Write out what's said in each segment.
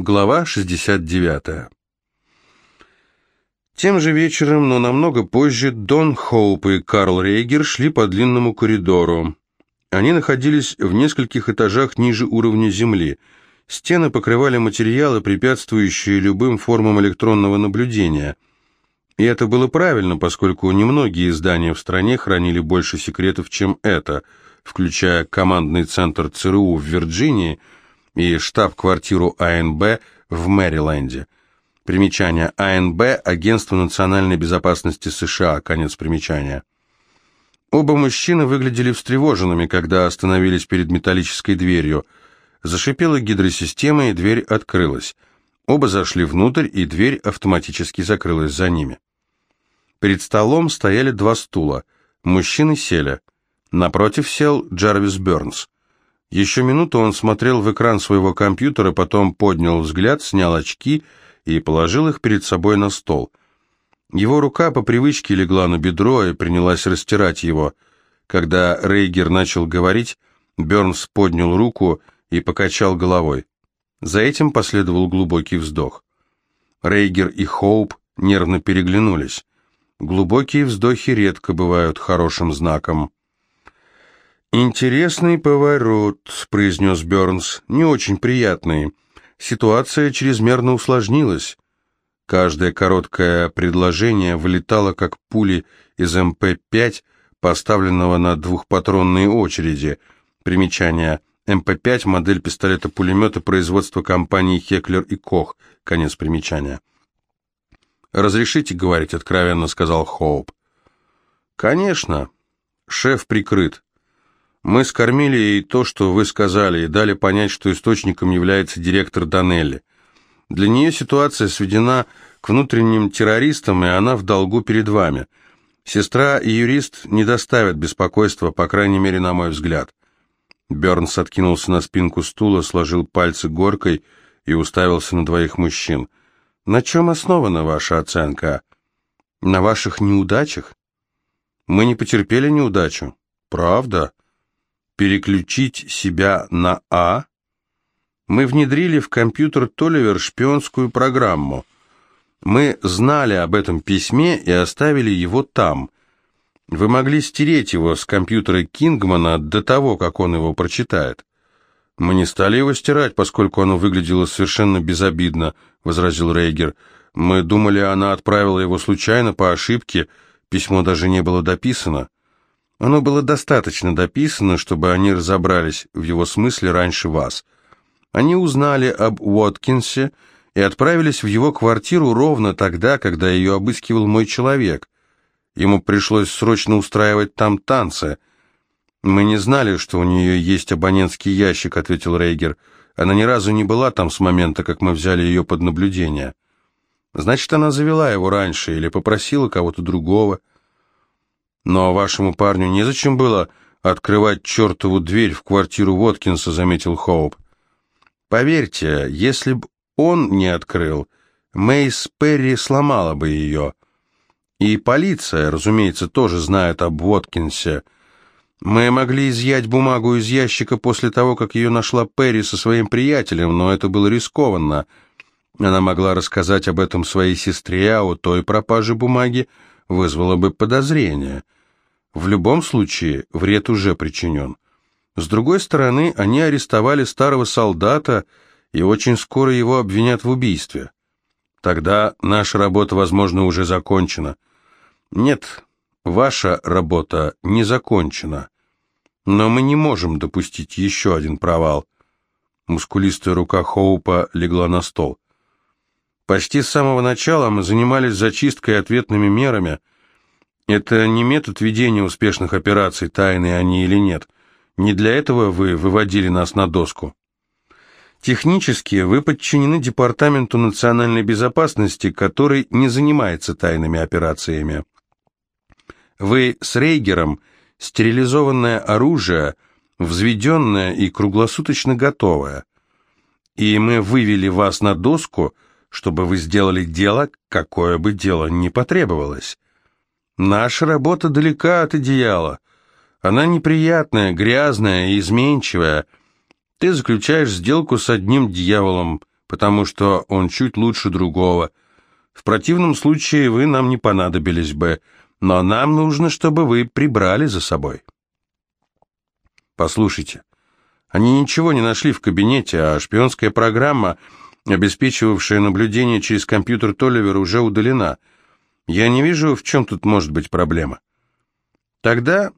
Глава 69. Тем же вечером, но намного позже, Дон Хоуп и Карл Рейгер шли по длинному коридору. Они находились в нескольких этажах ниже уровня земли. Стены покрывали материалы, препятствующие любым формам электронного наблюдения. И это было правильно, поскольку немногие здания в стране хранили больше секретов, чем это, включая командный центр ЦРУ в Вирджинии – и штаб-квартиру АНБ в Мэриленде. Примечание АНБ – Агентство национальной безопасности США, конец примечания. Оба мужчины выглядели встревоженными, когда остановились перед металлической дверью. Зашипела гидросистема, и дверь открылась. Оба зашли внутрь, и дверь автоматически закрылась за ними. Перед столом стояли два стула. Мужчины сели. Напротив сел Джарвис Бернс. Еще минуту он смотрел в экран своего компьютера, потом поднял взгляд, снял очки и положил их перед собой на стол. Его рука по привычке легла на бедро и принялась растирать его. Когда Рейгер начал говорить, Бернс поднял руку и покачал головой. За этим последовал глубокий вздох. Рейгер и Хоуп нервно переглянулись. Глубокие вздохи редко бывают хорошим знаком. «Интересный поворот», — произнес Бернс, — «не очень приятный. Ситуация чрезмерно усложнилась». Каждое короткое предложение вылетало как пули из МП-5, поставленного на двухпатронные очереди. Примечание. МП-5 – модель пистолета-пулемета производства компании «Хеклер и Кох». Конец примечания. «Разрешите говорить откровенно», — сказал Хоуп. «Конечно. Шеф прикрыт. Мы скормили ей то, что вы сказали, и дали понять, что источником является директор Данелли. Для нее ситуация сведена к внутренним террористам, и она в долгу перед вами. Сестра и юрист не доставят беспокойства, по крайней мере, на мой взгляд». Бернс откинулся на спинку стула, сложил пальцы горкой и уставился на двоих мужчин. «На чем основана ваша оценка? На ваших неудачах? Мы не потерпели неудачу. Правда?» Переключить себя на А, мы внедрили в компьютер Толивер шпионскую программу. Мы знали об этом письме и оставили его там. Вы могли стереть его с компьютера Кингмана до того, как он его прочитает. Мы не стали его стирать, поскольку оно выглядело совершенно безобидно, возразил Рейгер. Мы думали, она отправила его случайно по ошибке, письмо даже не было дописано. Оно было достаточно дописано, чтобы они разобрались в его смысле раньше вас. Они узнали об Уоткинсе и отправились в его квартиру ровно тогда, когда ее обыскивал мой человек. Ему пришлось срочно устраивать там танцы. «Мы не знали, что у нее есть абонентский ящик», — ответил Рейгер. «Она ни разу не была там с момента, как мы взяли ее под наблюдение». «Значит, она завела его раньше или попросила кого-то другого». «Но вашему парню незачем было открывать чертову дверь в квартиру Воткинса», — заметил Хоуп. «Поверьте, если б он не открыл, Мейс Перри сломала бы ее. И полиция, разумеется, тоже знает об Воткинсе. Мы могли изъять бумагу из ящика после того, как ее нашла Перри со своим приятелем, но это было рискованно. Она могла рассказать об этом своей сестре, а у той пропажи бумаги вызвало бы подозрение». В любом случае, вред уже причинен. С другой стороны, они арестовали старого солдата и очень скоро его обвинят в убийстве. Тогда наша работа, возможно, уже закончена. Нет, ваша работа не закончена. Но мы не можем допустить еще один провал. Мускулистая рука Хоупа легла на стол. Почти с самого начала мы занимались зачисткой и ответными мерами – это не метод ведения успешных операций, тайные они или нет. Не для этого вы выводили нас на доску. Технически вы подчинены Департаменту национальной безопасности, который не занимается тайными операциями. Вы с Рейгером стерилизованное оружие, взведенное и круглосуточно готовое. И мы вывели вас на доску, чтобы вы сделали дело, какое бы дело ни потребовалось. Наша работа далека от идеала. Она неприятная, грязная и изменчивая. Ты заключаешь сделку с одним дьяволом, потому что он чуть лучше другого. В противном случае вы нам не понадобились бы, но нам нужно, чтобы вы прибрали за собой. Послушайте, они ничего не нашли в кабинете, а шпионская программа, обеспечивавшая наблюдение через компьютер Толливера, уже удалена. Я не вижу, в чем тут может быть проблема. Тогда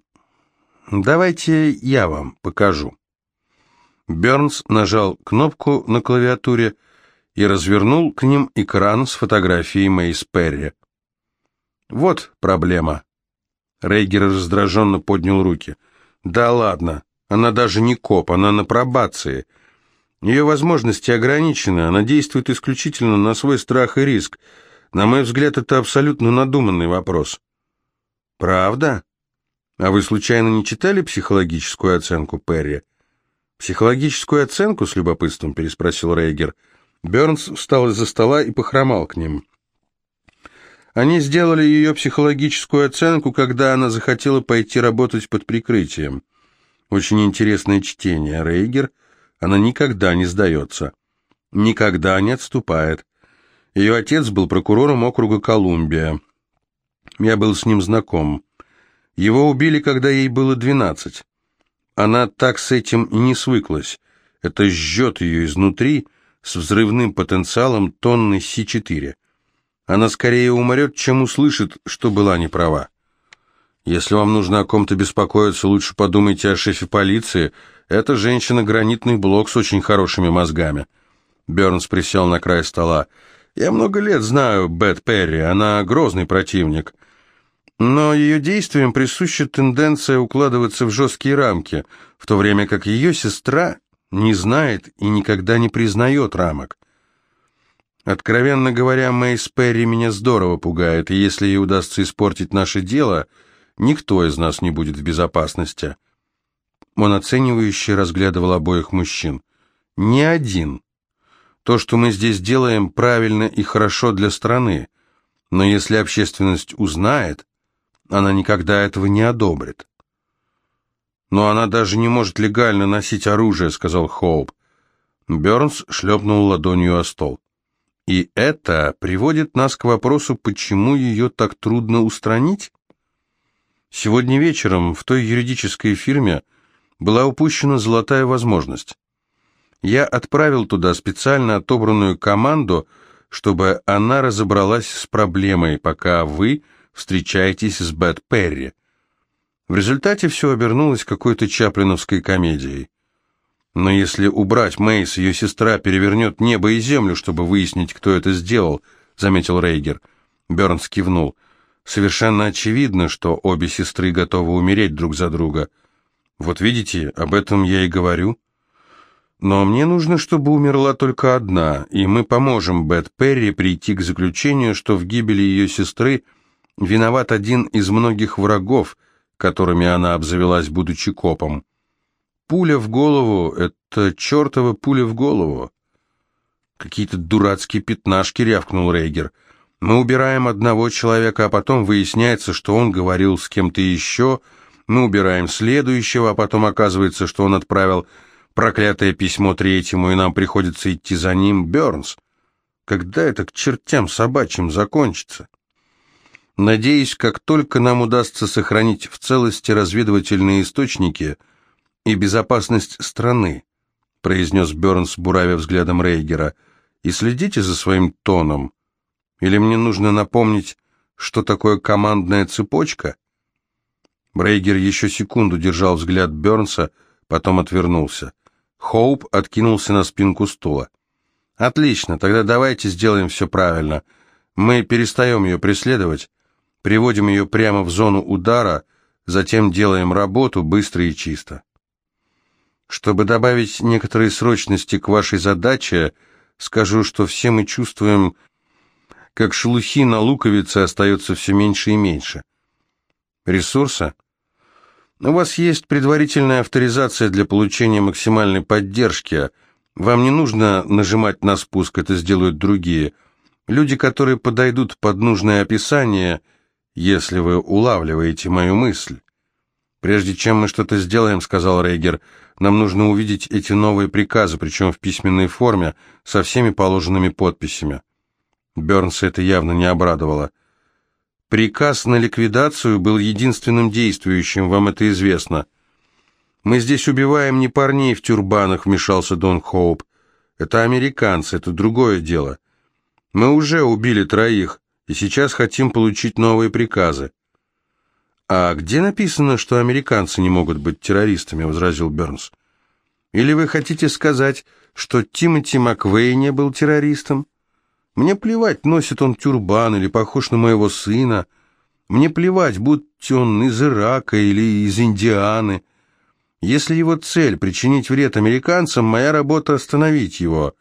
давайте я вам покажу. Бернс нажал кнопку на клавиатуре и развернул к ним экран с фотографией Мэйс Перри. «Вот проблема». Рейгер раздраженно поднял руки. «Да ладно, она даже не коп, она на пробации. Ее возможности ограничены, она действует исключительно на свой страх и риск. На мой взгляд, это абсолютно надуманный вопрос». «Правда? А вы случайно не читали психологическую оценку Перри?» «Психологическую оценку?» — с любопытством переспросил Рейгер. Бернс встал из-за стола и похромал к ним. Они сделали ее психологическую оценку, когда она захотела пойти работать под прикрытием. Очень интересное чтение. Рейгер, она никогда не сдается. Никогда не отступает. Ее отец был прокурором округа Колумбия. Я был с ним знаком. Его убили, когда ей было двенадцать. Она так с этим не свыклась. Это жжет ее изнутри с взрывным потенциалом тонны С-4. Она скорее умрет, чем услышит, что была не права. Если вам нужно о ком-то беспокоиться, лучше подумайте о шефе полиции. Это женщина-гранитный блок с очень хорошими мозгами. Бернс присел на край стола. Я много лет знаю Бет Перри, она грозный противник. Но ее действиям присуща тенденция укладываться в жесткие рамки, в то время как ее сестра не знает и никогда не признает рамок. Откровенно говоря, Мэйс Перри меня здорово пугает, и если ей удастся испортить наше дело, никто из нас не будет в безопасности. Он оценивающе разглядывал обоих мужчин. Ни один. То, что мы здесь делаем, правильно и хорошо для страны, но если общественность узнает, она никогда этого не одобрит. «Но она даже не может легально носить оружие», — сказал Хоуп. Бернс шлепнул ладонью о стол. «И это приводит нас к вопросу, почему ее так трудно устранить?» Сегодня вечером в той юридической фирме была упущена золотая возможность. Я отправил туда специально отобранную команду, чтобы она разобралась с проблемой, пока вы встречаетесь с Бет Перри. В результате все обернулось какой-то чаплиновской комедией. Но если убрать Мейс, ее сестра перевернет небо и землю, чтобы выяснить, кто это сделал, заметил Рейгер. Бернс кивнул. Совершенно очевидно, что обе сестры готовы умереть друг за друга. Вот видите, об этом я и говорю. Но мне нужно, чтобы умерла только одна, и мы поможем Бет Перри прийти к заключению, что в гибели ее сестры – Виноват один из многих врагов, которыми она обзавелась, будучи копом. Пуля в голову — это чертова пуля в голову. Какие-то дурацкие пятнашки, рявкнул Рейгер. Мы убираем одного человека, а потом выясняется, что он говорил с кем-то еще. Мы убираем следующего, а потом оказывается, что он отправил проклятое письмо третьему, и нам приходится идти за ним. Бернс, когда это к чертям собачьим закончится? Надеюсь, как только нам удастся сохранить в целости разведывательные источники и безопасность страны, произнес Бернс, буравя взглядом Рейгера, и следите за своим тоном. Или мне нужно напомнить, что такое командная цепочка? Рейгер еще секунду держал взгляд Бернса, потом отвернулся. Хоуп откинулся на спинку стула. «Отлично, тогда давайте сделаем все правильно. Мы перестаем ее преследовать, Приводим ее прямо в зону удара, затем делаем работу быстро и чисто. Чтобы добавить некоторой срочности к вашей задаче, скажу, что все мы чувствуем, как шелухи на луковице остается все меньше и меньше. Ресурса? У вас есть предварительная авторизация для получения максимальной поддержки. Вам не нужно нажимать на спуск, это сделают другие. Люди, которые подойдут под нужное описание – если вы улавливаете мою мысль. «Прежде чем мы что-то сделаем, — сказал Рейгер, — нам нужно увидеть эти новые приказы, причем в письменной форме, со всеми положенными подписями. Бернса это явно не обрадовало. Приказ на ликвидацию был единственным действующим, вам это известно. Мы здесь убиваем не парней в тюрбанах, вмешался Дон Хоуп. Это американцы, это другое дело. Мы уже убили троих, и сейчас хотим получить новые приказы. «А где написано, что американцы не могут быть террористами?» — возразил Бернс. «Или вы хотите сказать, что Тимоти Маквей не был террористом? Мне плевать, носит он тюрбан или похож на моего сына. Мне плевать, будь он из Ирака или из Индианы. Если его цель — причинить вред американцам, моя работа — остановить его.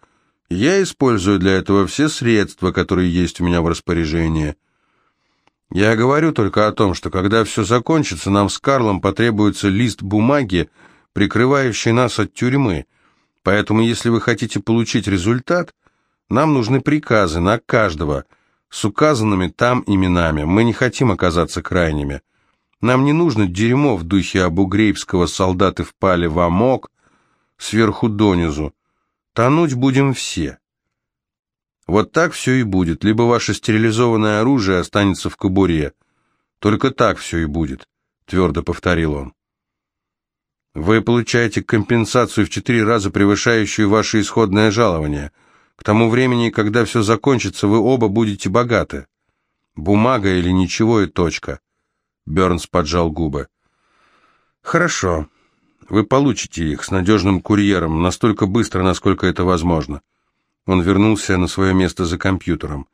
Я использую для этого все средства, которые есть у меня в распоряжении». Я говорю только о том, что когда все закончится, нам с Карлом потребуется лист бумаги, прикрывающий нас от тюрьмы. Поэтому, если вы хотите получить результат, нам нужны приказы на каждого, с указанными там именами. Мы не хотим оказаться крайними. Нам не нужно дерьмо в духе абугрейбского солдаты впали в амок сверху донизу. Тонуть будем все. Вот так все и будет. Либо ваше стерилизованное оружие останется в кобуре. Только так все и будет, твердо повторил он. Вы получаете компенсацию в четыре раза превышающую ваше исходное жалование. К тому времени, когда все закончится, вы оба будете богаты. Бумага или ничего и точка. Бернс поджал губы. Хорошо. Вы получите их с надежным курьером настолько быстро, насколько это возможно. Он вернулся на свое место за компьютером.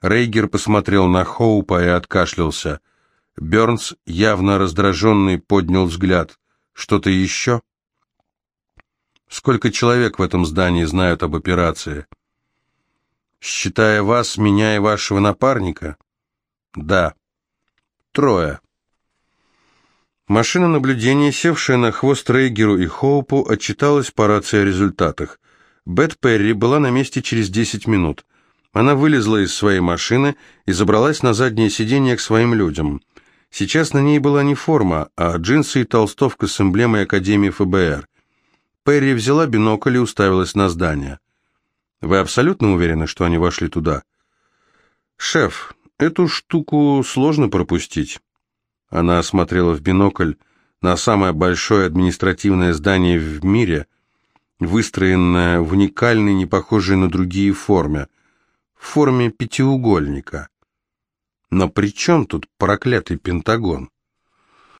Рейгер посмотрел на Хоупа и откашлялся. Бернс, явно раздраженный, поднял взгляд. «Что-то еще?» «Сколько человек в этом здании знают об операции?» «Считая вас, меня и вашего напарника?» «Да». «Трое». Машина наблюдения, севшая на хвост Рейгеру и Хоупу, отчиталась по рации о результатах. Бет Перри была на месте через 10 минут. Она вылезла из своей машины и забралась на заднее сиденье к своим людям. Сейчас на ней была не форма, а джинсы и толстовка с эмблемой Академии ФБР. Перри взяла бинокль и уставилась на здание. «Вы абсолютно уверены, что они вошли туда?» «Шеф, эту штуку сложно пропустить». Она осмотрела в бинокль на самое большое административное здание в мире – выстроенная в уникальной, не похожей на другие форме, в форме пятиугольника. Но при чем тут проклятый Пентагон?